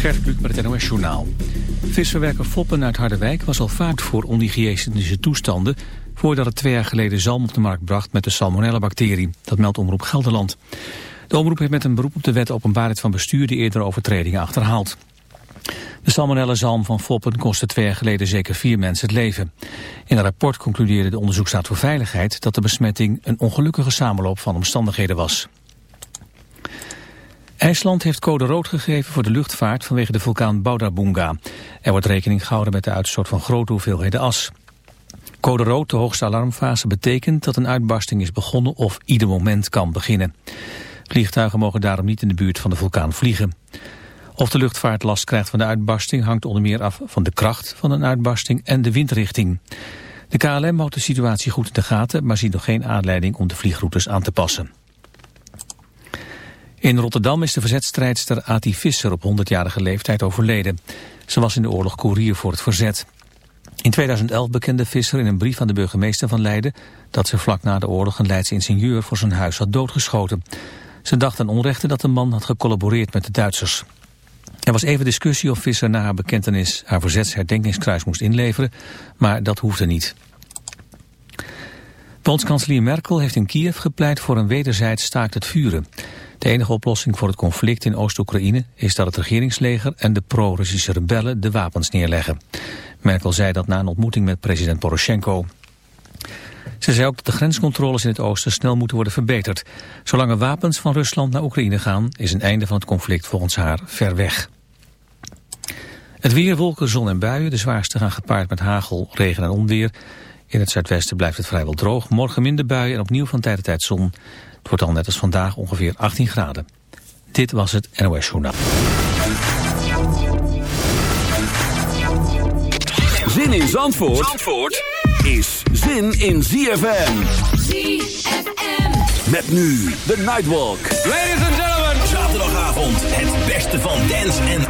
Gert Kluk met het NOS Journaal. Visverwerker Foppen uit Harderwijk was al vaak voor onhygiënische toestanden... voordat het twee jaar geleden zalm op de markt bracht met de salmonella-bacterie. Dat meldt Omroep Gelderland. De omroep heeft met een beroep op de wet openbaarheid van bestuur... de eerdere overtredingen achterhaald. De salmonella-zalm van Foppen kostte twee jaar geleden zeker vier mensen het leven. In een rapport concludeerde de onderzoeksraad voor Veiligheid... dat de besmetting een ongelukkige samenloop van omstandigheden was. IJsland heeft code rood gegeven voor de luchtvaart vanwege de vulkaan Baudabunga. Er wordt rekening gehouden met de uitstoot van grote hoeveelheden as. Code rood, de hoogste alarmfase, betekent dat een uitbarsting is begonnen of ieder moment kan beginnen. Vliegtuigen mogen daarom niet in de buurt van de vulkaan vliegen. Of de luchtvaart last krijgt van de uitbarsting hangt onder meer af van de kracht van een uitbarsting en de windrichting. De KLM houdt de situatie goed in de gaten, maar ziet nog geen aanleiding om de vliegroutes aan te passen. In Rotterdam is de verzetstrijdster Ati Visser op 100-jarige leeftijd overleden. Ze was in de oorlog koerier voor het verzet. In 2011 bekende Visser in een brief aan de burgemeester van Leiden... dat ze vlak na de oorlog een Leidse ingenieur voor zijn huis had doodgeschoten. Ze dacht aan onrechte dat de man had gecollaboreerd met de Duitsers. Er was even discussie of Visser na haar bekentenis haar verzetsherdenkingskruis moest inleveren, maar dat hoefde niet. Bondskanselier Merkel heeft in Kiev gepleit voor een wederzijds staakt het vuren. De enige oplossing voor het conflict in Oost-Oekraïne is dat het regeringsleger en de pro-Russische rebellen de wapens neerleggen. Merkel zei dat na een ontmoeting met president Poroshenko. Ze zei ook dat de grenscontroles in het oosten snel moeten worden verbeterd. Zolang er wapens van Rusland naar Oekraïne gaan, is een einde van het conflict volgens haar ver weg. Het weer, wolken, zon en buien. De zwaarste gaan gepaard met hagel, regen en onweer. In het zuidwesten blijft het vrijwel droog. Morgen minder buien en opnieuw van tijd tot tijd zon. Het wordt al net als vandaag ongeveer 18 graden. Dit was het NOS Journaal. Zin in Zandvoort, Zandvoort is zin in ZFM. ZFM. Met nu de Nightwalk. Ladies and gentlemen. Zaterdagavond het beste van dance en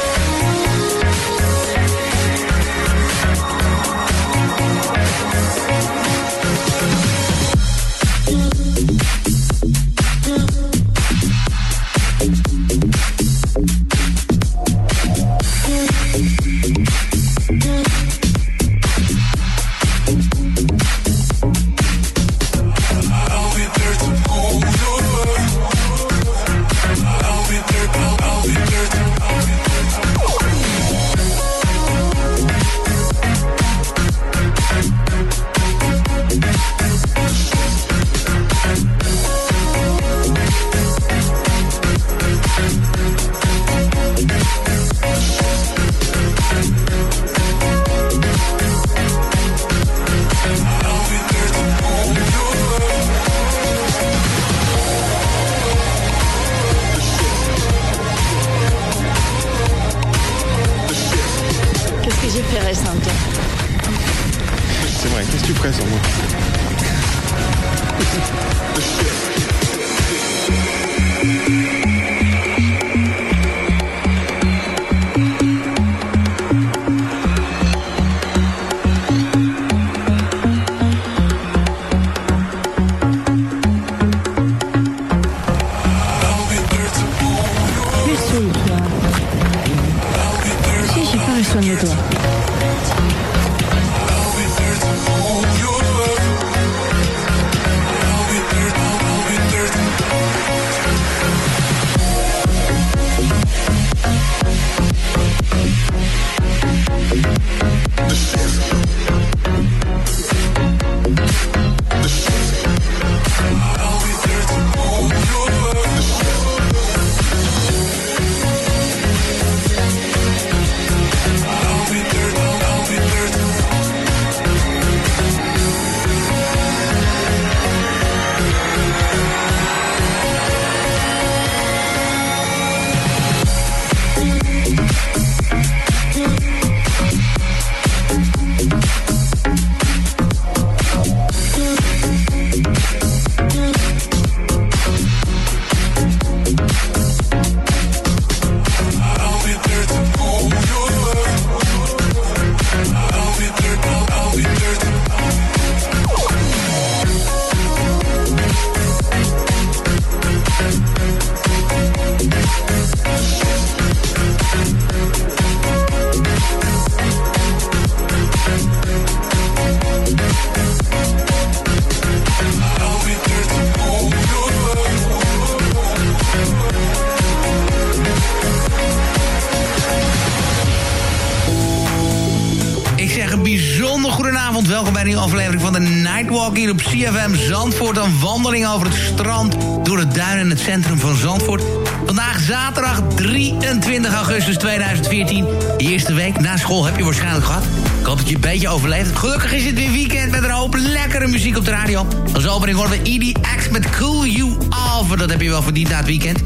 Week na school heb je waarschijnlijk gehad. Ik hoop dat je een beetje overleeft. Gelukkig is het weer weekend met een hoop lekkere muziek op de radio. Als opening horen we EDX met Cool You Off. Dat heb je wel verdiend na het weekend.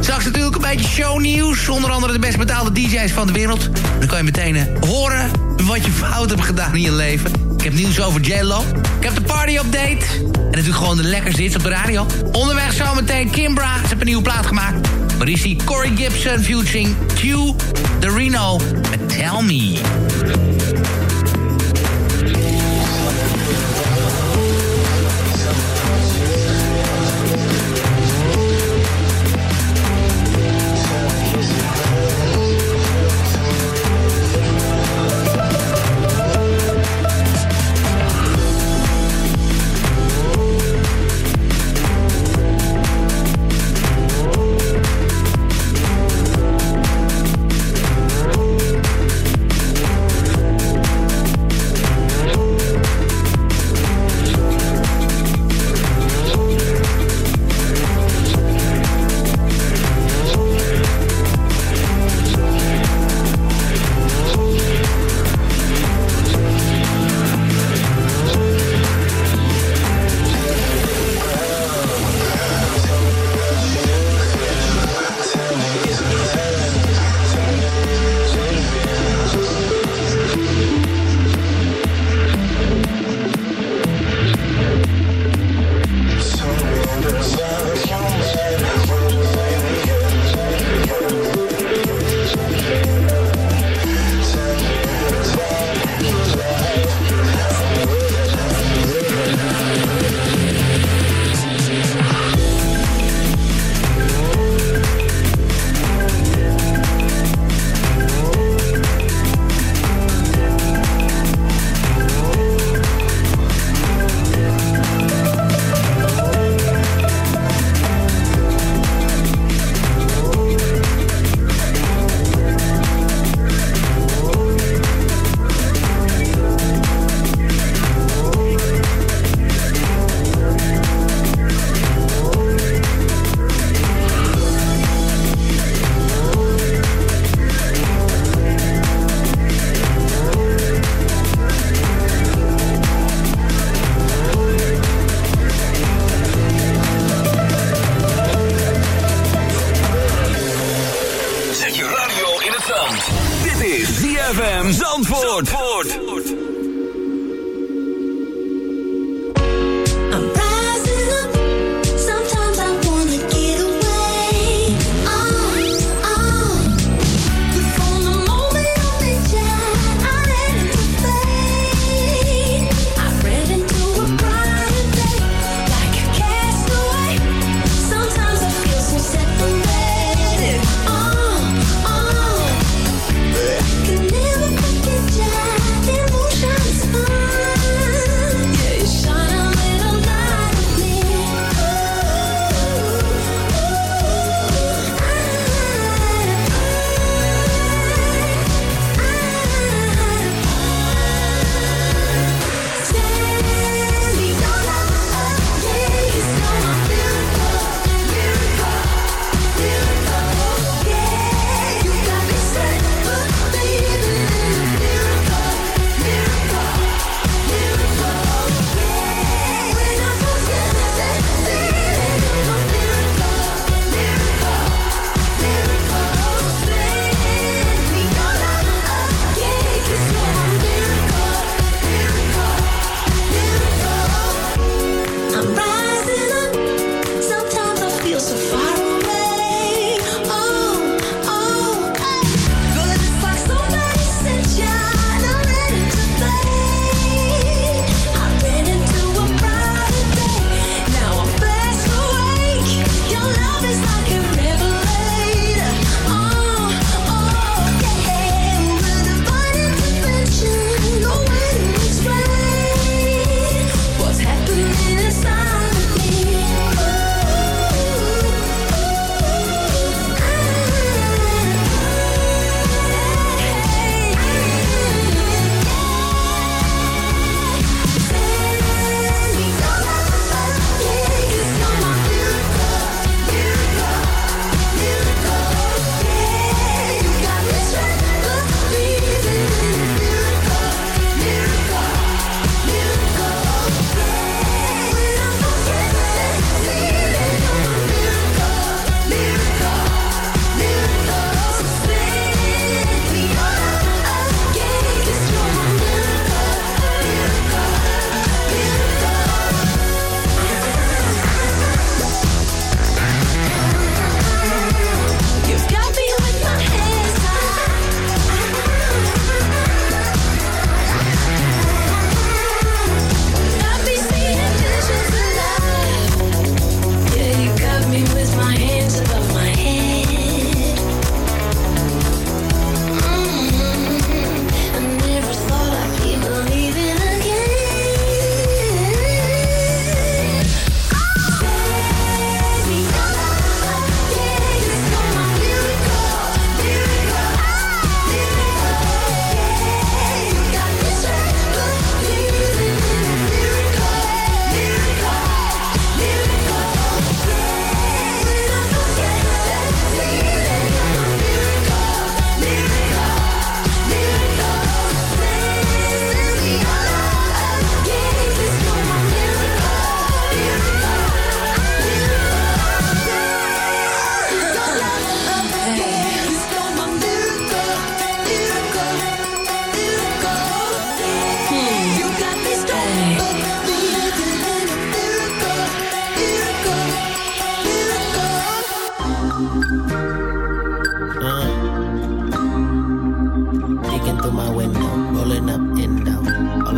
Straks natuurlijk een beetje shownieuws. Onder andere de best betaalde DJ's van de wereld. Dan kan je meteen uh, horen wat je fout hebt gedaan in je leven. Ik heb nieuws over J-Lo. Ik heb de party update. En natuurlijk gewoon de lekker zit op de radio. Onderweg zometeen Kimbra. Ze hebben een nieuwe plaat gemaakt. Maar is die Corey Gibson featuring Q The Reno Tell Me.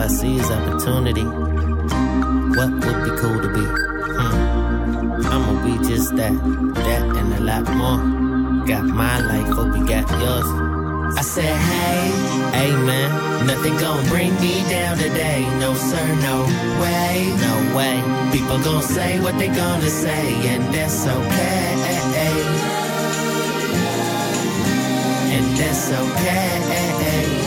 I see is opportunity. What would be cool to be? Hmm. I'ma be just that, that and a lot more. Got my life, hope you got yours. I said, hey, hey man, nothing gon' bring me down today. No sir, no way, no way. People gon' say what they gonna say, and that's okay. And that's okay.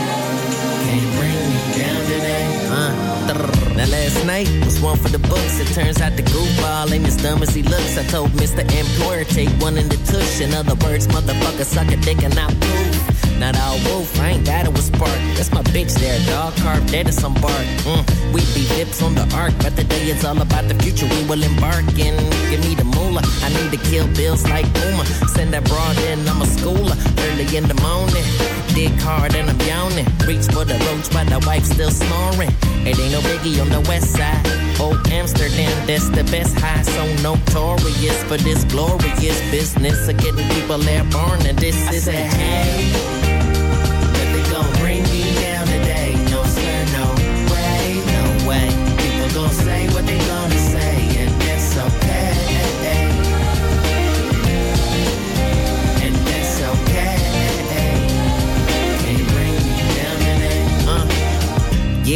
Now last night was one for the books. It turns out the goofball ain't as dumb as he looks. I told Mr. Employer take one in the tush. In other words, motherfucker suck a dick and not proof. Not all wolf, I ain't got it with spark. That's my bitch there, dog carved dead as some bark. Mm, we be dips on the arc, but today it's all about the future we will embark in. Give me the moolah, I need to kill bills like Uma. Send that broad in, I'm a schooler. Early in the morning, dig hard and I'm yawning. Reach for the roach, but the wife still snoring. It ain't no biggie on the west side. Old Amsterdam, that's the best high. So notorious for this glorious business of getting people airborne. And this I is said, hey.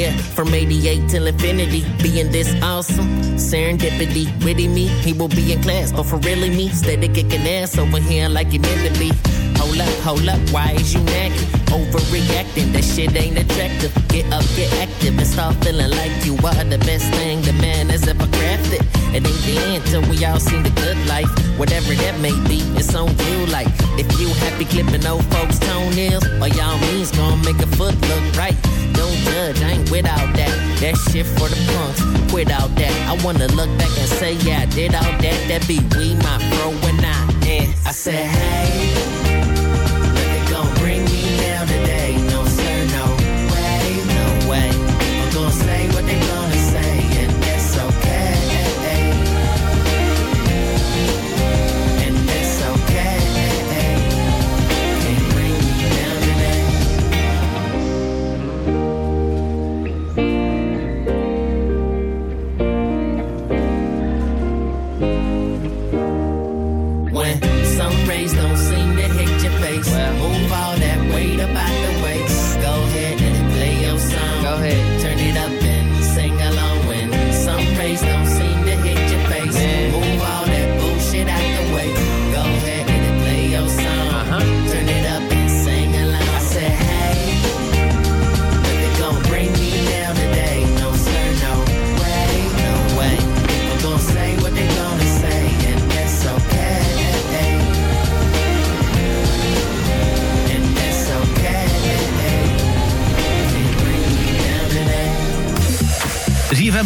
Yeah, from 88 till infinity, being this awesome. Serendipity, witty me, he will be in class, but for really me, steady kicking ass over here like he meant to be. Hold up, hold up, why is you nagging? Overreacting, that shit ain't attractive. Get up, get active, and start feeling like you are the best thing the man has ever crafted. It ain't the end till we all seen the good life. Whatever that may be, it's on you. Like, if you happy clipping old folks' toenails, by y'all means gonna make a foot look right. Don't judge, I ain't without that. That shit for the punks, without that. I wanna look back and say, yeah, I did all that. That be we, my bro, and I. And I said, hey.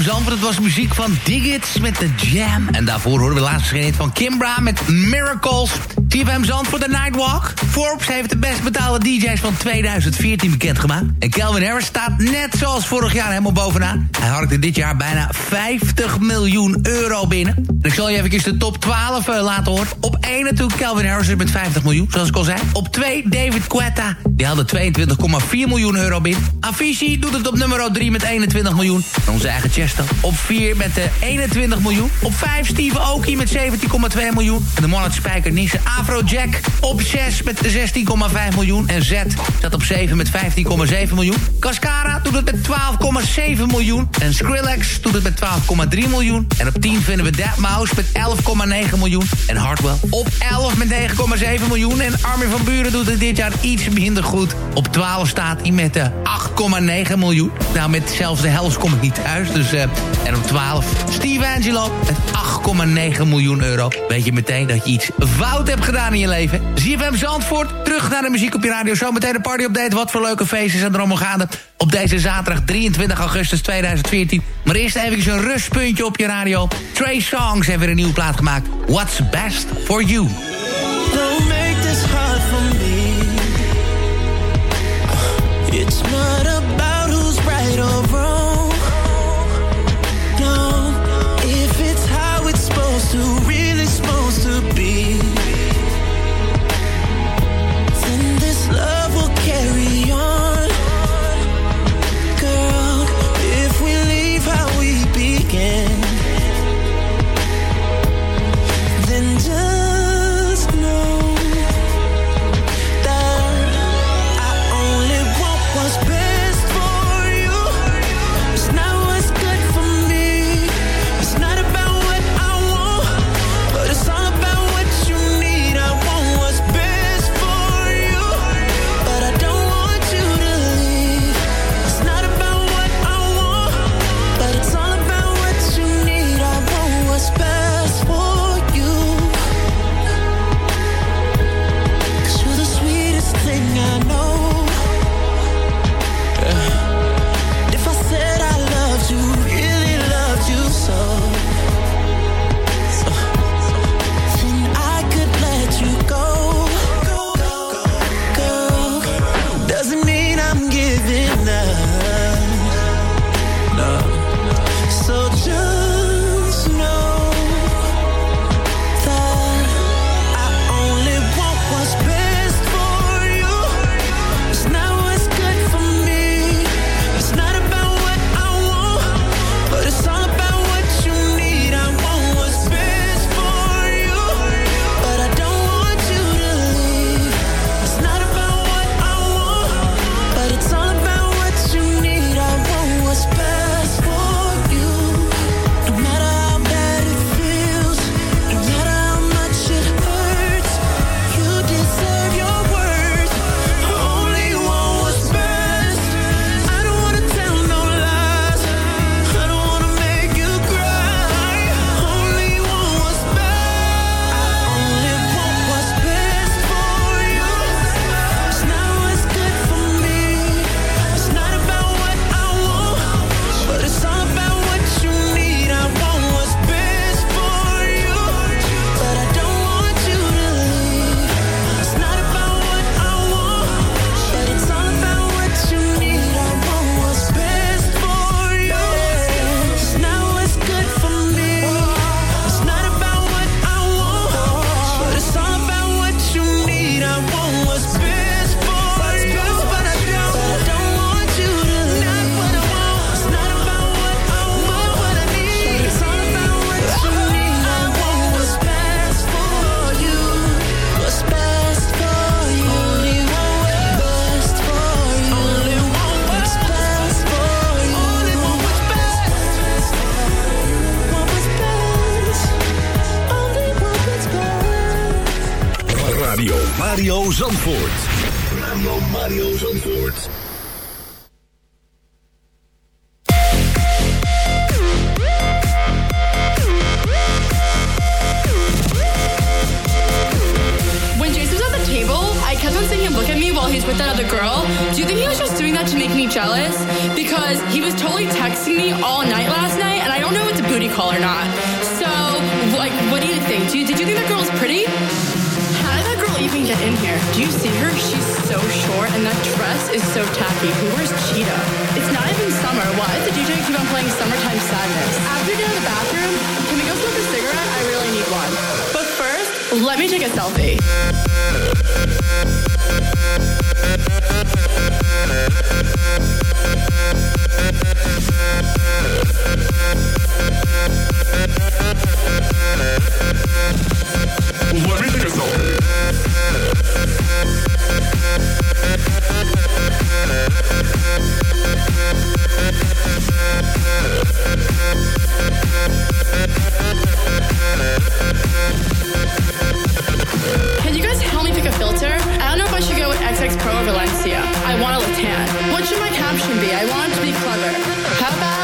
Het was muziek van Diggits met The Jam. En daarvoor horen we laatst geschreven van Kimbra met Miracles. TFM Zand voor de Nightwalk. Forbes heeft de best betaalde DJ's van 2014 bekendgemaakt. En Calvin Harris staat net zoals vorig jaar helemaal bovenaan. Hij harkte dit jaar bijna 50 miljoen euro binnen. En ik zal je even de top 12 uh, eh, laten horen. Op 1 natuurlijk Calvin Harris met 50 miljoen, zoals ik al zei. Op 2 David Quetta. Die haalde 22,4 miljoen euro binnen. Avicii doet het op nummer 3 met 21 miljoen. En onze eigen Chesto op 4 met uh, 21 miljoen. Op 5 Steve Aoki met 17,2 miljoen. En de Monarch Spijker Nissen Afrojack op 6 met 16,5 miljoen. En Z staat op 7 met 15,7 miljoen. Cascara doet het met 12,7 miljoen. En Skrillex doet het met 12,3 miljoen. En op 10 vinden we Dead Mouse met 11,9 miljoen. En Hardwell op 11 met 9,7 miljoen. En Armin van Buren doet het dit jaar iets minder goed. Op 12 staat hij met de eh, 8,9 miljoen. Nou, met zelfs de helft kom ik niet thuis. Dus, uh, en op 12 Steve Angelo met 8,9 miljoen euro. Weet je meteen dat je iets fout hebt gedaan in je leven. ZFM Zandvoort, terug naar de muziek op je radio. Zometeen de party update. Wat voor leuke feestjes zijn er allemaal gaande. Op deze zaterdag 23 augustus 2014. Maar eerst even een rustpuntje op je radio. Trey Songs hebben weer een nieuwe plaat gemaakt. What's best for you? Make this hard for me. It's not Zandvoort. Tan. What should my caption be? I want it to be clever. How about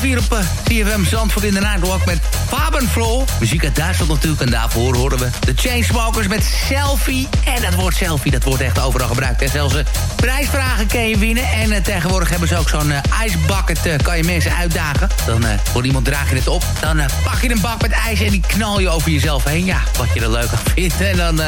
hier op uh, CFM Zandvoort in de Nightwalk met Fabenflo. Muziek uit Duitsland natuurlijk. En daarvoor horen we de Chainsmokers met Selfie. En dat woord selfie, dat wordt echt overal gebruikt. En zelfs uh, prijsvragen kan je winnen. En uh, tegenwoordig hebben ze ook zo'n ijsbucket. kan je mensen uitdagen. Dan voor iemand draag je het op. Dan pak je een bak met ijs en die knal je over jezelf heen. Ja, wat je er leuk aan vindt. En dan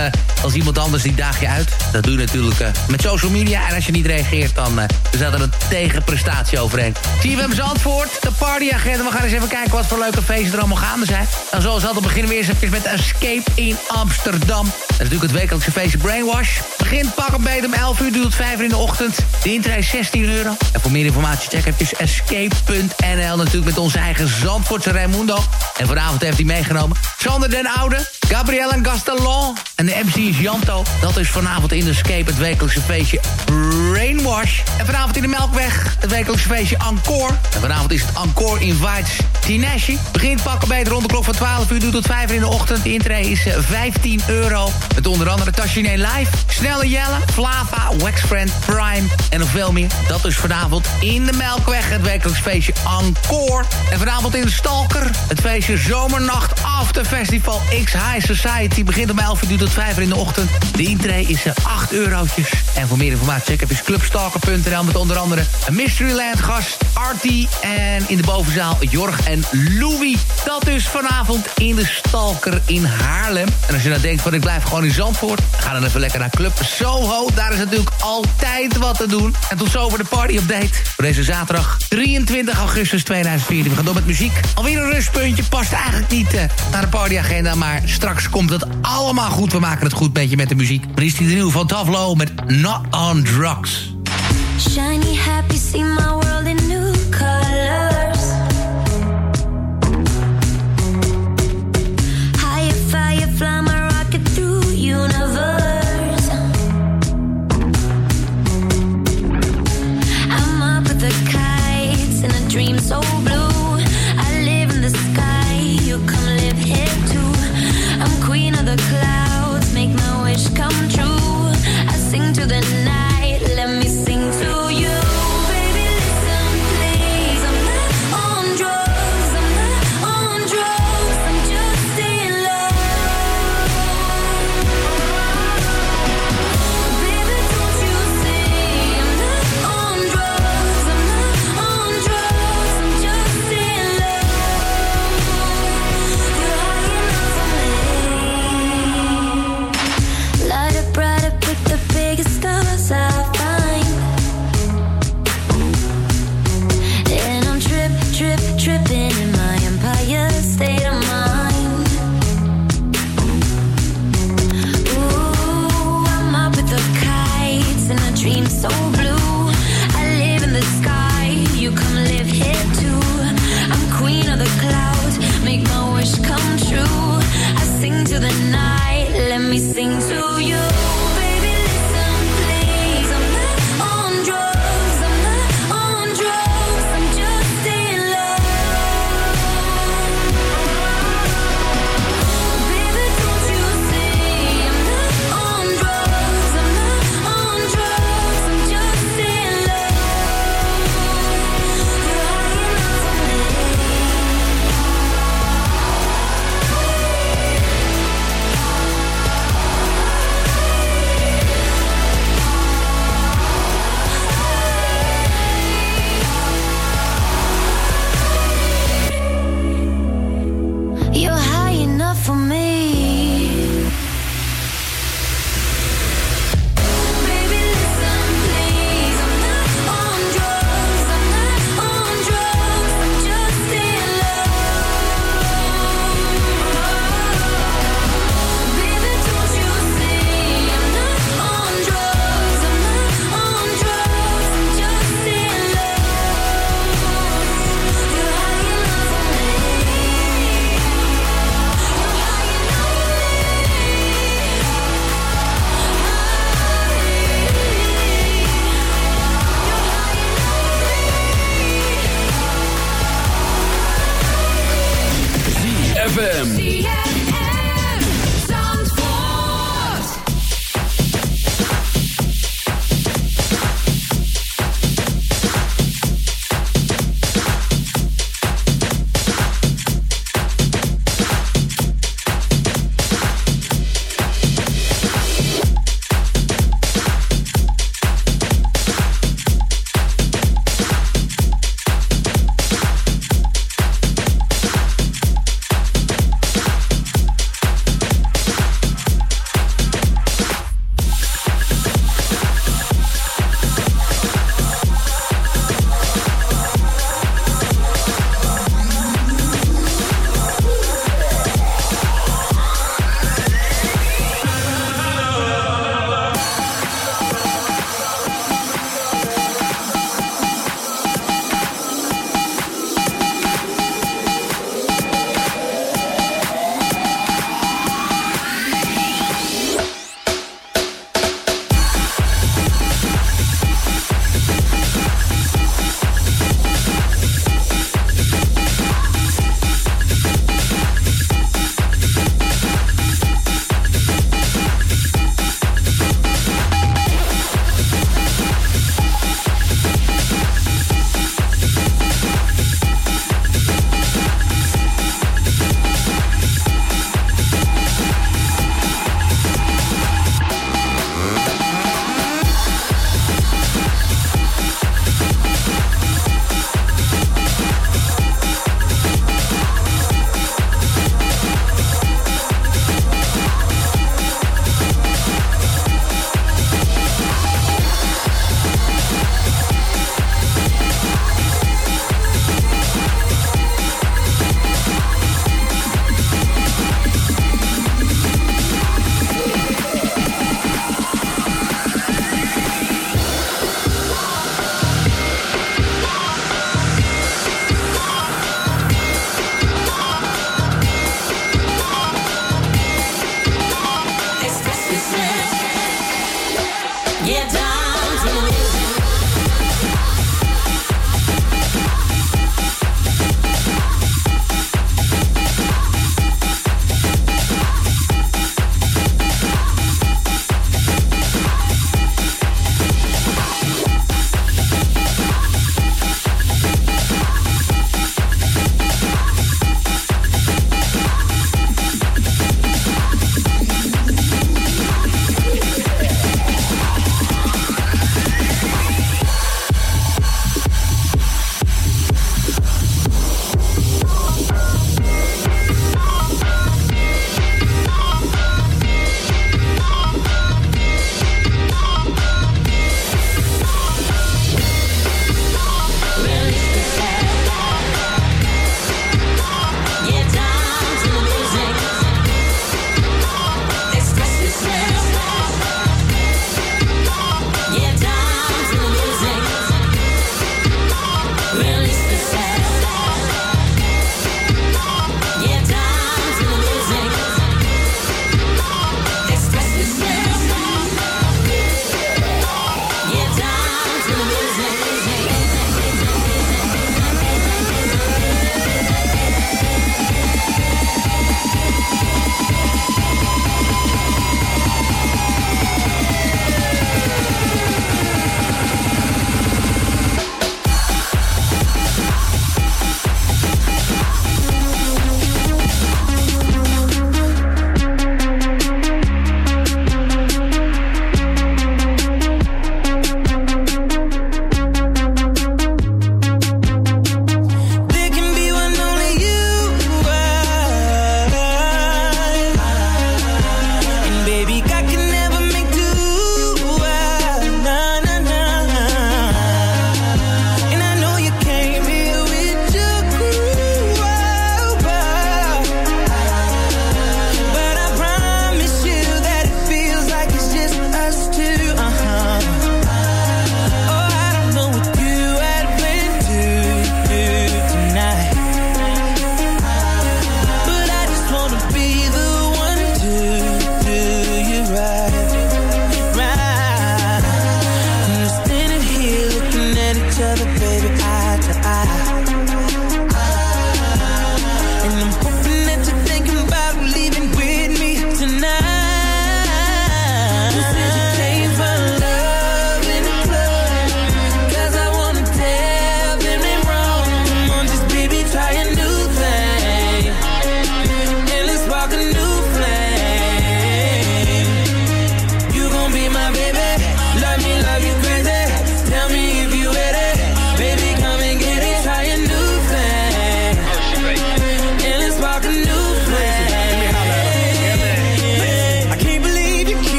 als iemand anders die daag je uit. Dat doe je natuurlijk met social media. En als je niet reageert, dan staat er een tegenprestatie overheen. CFM Zandvoort, de partyagenda. We gaan eens even kijken wat voor leuke feesten er allemaal gaande zijn. En zoals altijd beginnen we eerst even met Escape in Amsterdam. Dat is natuurlijk het wekelijkse feestje Brainwash. Begint pak een beet om 11 uur, duurt 5 uur in de ochtend. De intree is 16 euro. En voor meer informatie check even escape.nl. Natuurlijk met onze eigen Zandvoortse Raimundo. En vanavond heeft hij meegenomen Sander den Oude, Gabrielle en Gastelon. En de MC is Janto. Dat is vanavond in de Escape het wekelijkse feestje Brainwash. En vanavond in de Melkweg het wekelijkse feestje Encore. En vanavond is het Encore Invites Tinashi. Begint pakken bij de rond de klok van 12 uur, tot 5 uur in de ochtend. De intree is 15 eh, euro. Met onder andere Tachine Live, Snelle Jelle, Flava, Waxfriend, Prime en nog veel meer. Dat is vanavond in de Melkweg, het wekelijks feestje Encore. En vanavond in de Stalker, het feestje Zomernacht After Festival X High Society. Begint om 11 uur, tot 5 uur in de ochtend. De intree is 8 eh, eurotjes. En voor meer informatie check even clubstalker.nl met onder andere een Mysteryland gast, Artie en in de bovenzaal Jorg en Louis. Dat dus vanavond in de Stalker in Haarlem. En als je nou denkt van ik blijf gewoon in Zandvoort... ga dan even lekker naar Club Soho. Daar is natuurlijk altijd wat te doen. En tot zover de party-update voor deze zaterdag 23 augustus 2014. We gaan door met muziek. Alweer een rustpuntje. Past eigenlijk niet uh, naar de partyagenda. Maar straks komt het allemaal goed. We maken het goed beetje met de muziek. Die de nieuwe van Tavlo met Not on Drugs. Shiny, happy, see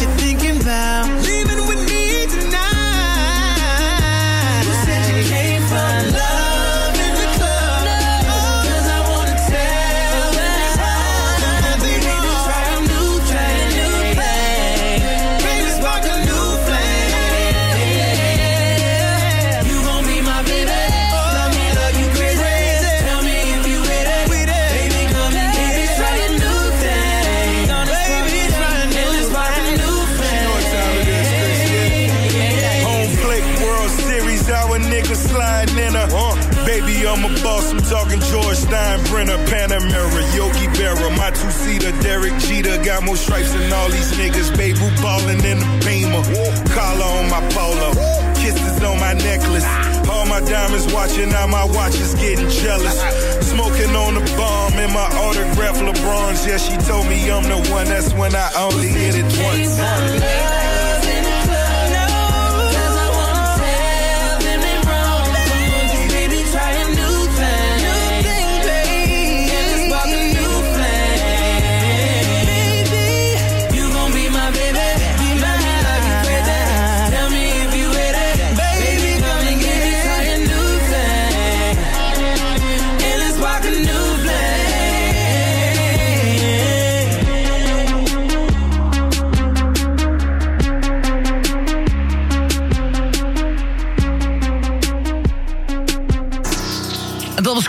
you're thinking about. Steinbrenner, Panamera, Yogi Berra, my two-seater, Derek Jeter. Got more stripes than all these niggas. Babe, who ballin' in the beamer. Collar on my polo. Kisses on my necklace. All my diamonds watching, now my watch is getting jealous. Smoking on the bomb in my autograph LeBron's. Yeah, she told me I'm the one. That's when I only hit it once.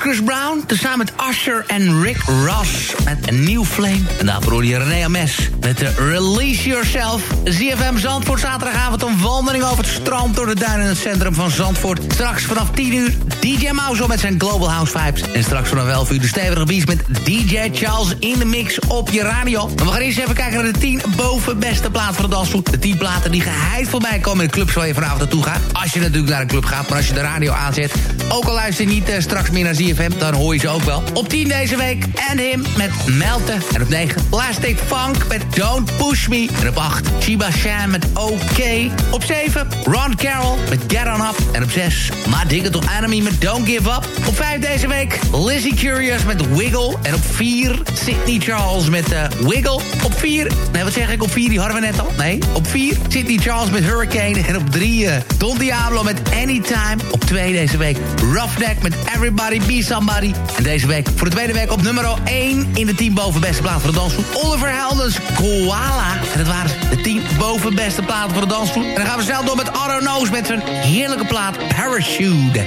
Chris Brown, tezamen met Usher en Rick Ross met een nieuw flame. En daarvoor hoor je René Ames met de Release Yourself. ZFM Zandvoort, zaterdagavond een wandeling over het strand... door de duinen in het centrum van Zandvoort. Straks vanaf 10 uur DJ Mouse met zijn Global House Vibes. En straks vanaf 11 uur de stevige beats met DJ Charles in de mix op je radio. En we gaan eerst even kijken naar de 10 bovenbeste platen van de dansvoet. De 10 platen die geheid voorbij komen in de clubs waar je vanavond naartoe gaat. Als je natuurlijk naar een club gaat, maar als je de radio aanzet... ook al luister je niet uh, straks meer naar ZFM, dan hoor je ze ook wel. Op 10 deze week, And Him met Melten. En op 9, Plastic Funk met Don't Push Me. En op 8, Chiba Sham met OK. Op 7, Ron Carroll met Get On Up. En op 6, My Digital Enemy met Don't Give Up. Op 5 deze week, Lizzie Curious met Wiggle. En op 4, Sydney Charles met uh, Wiggle. Op 4, nee wat zeg ik, op 4, die hadden we net al. Nee, op 4, Sydney Charles met Hurricane. En op 3, uh, Don Diablo met Anytime. Op 2 deze week, Roughneck met Everybody Be Somebody. En deze week, voor de tweede week op nummer 1 in de 10 boven beste plaat voor de dansvoet. Oliver Heldens Koala. En dat waren de 10 boven beste platen voor de dansvoet. En dan gaan we snel door met Otto Knows met zijn heerlijke plaat Parachute.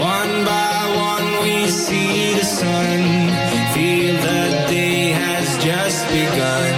One by one we see the sun. Feel the day has just begun.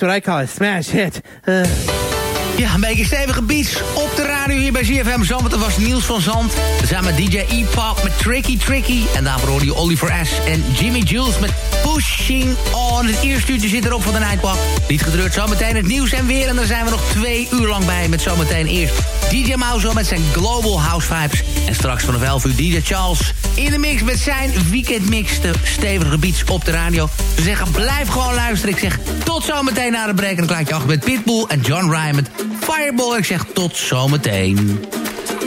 That's what I call smash hit. Uh. Ja, een beetje stevige beats op de radio hier bij ZFM Zand. Dat was Niels van Zand. Samen met DJ E-Pop met Tricky Tricky. En daarvoor hoorde je Oliver S. en Jimmy Jules met Pushing On. Het eerste uurtje zit erop van de Nightwalk. Niet gedrukt, zometeen het nieuws en weer. En daar zijn we nog twee uur lang bij met zometeen eerst DJ Mauzo met zijn Global House Vibes. En straks vanaf 11 uur DJ Charles in de mix met zijn weekendmix. De stevige beats op de radio. Ze zeggen blijf gewoon luisteren. Ik zeg tot zometeen na de break. En dan klaar je achter met Pitbull en John Ryan met Fireball. Ik zeg tot zometeen.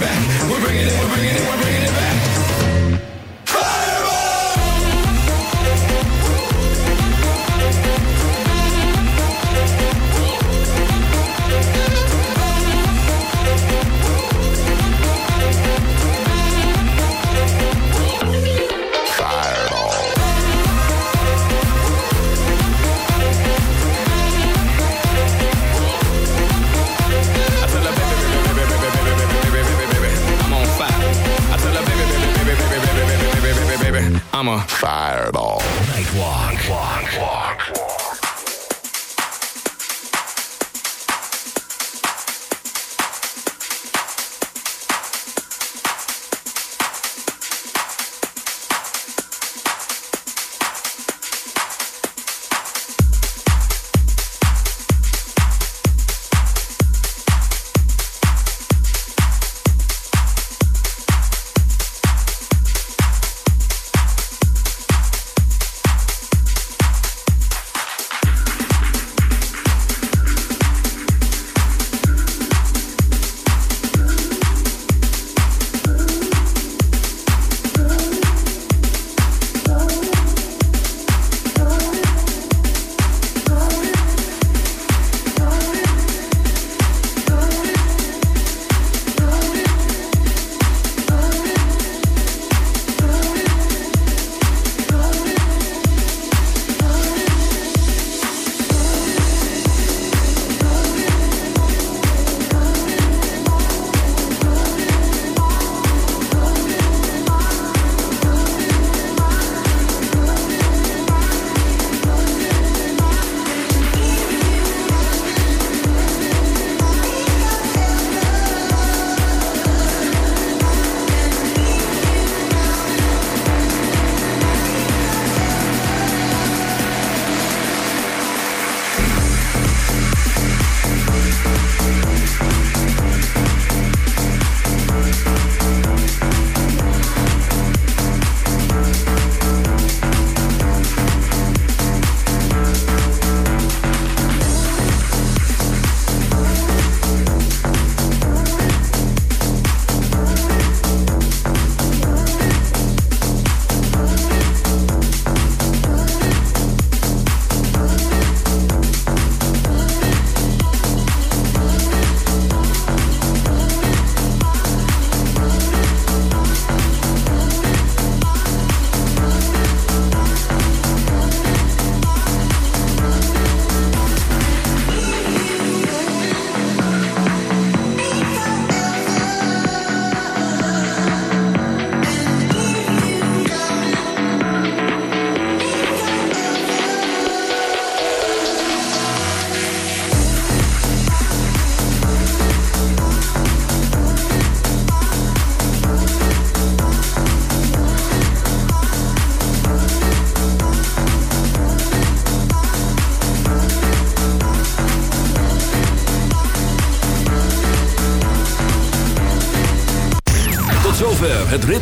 back. We're bringing it, we're bringing it, we're bringing it.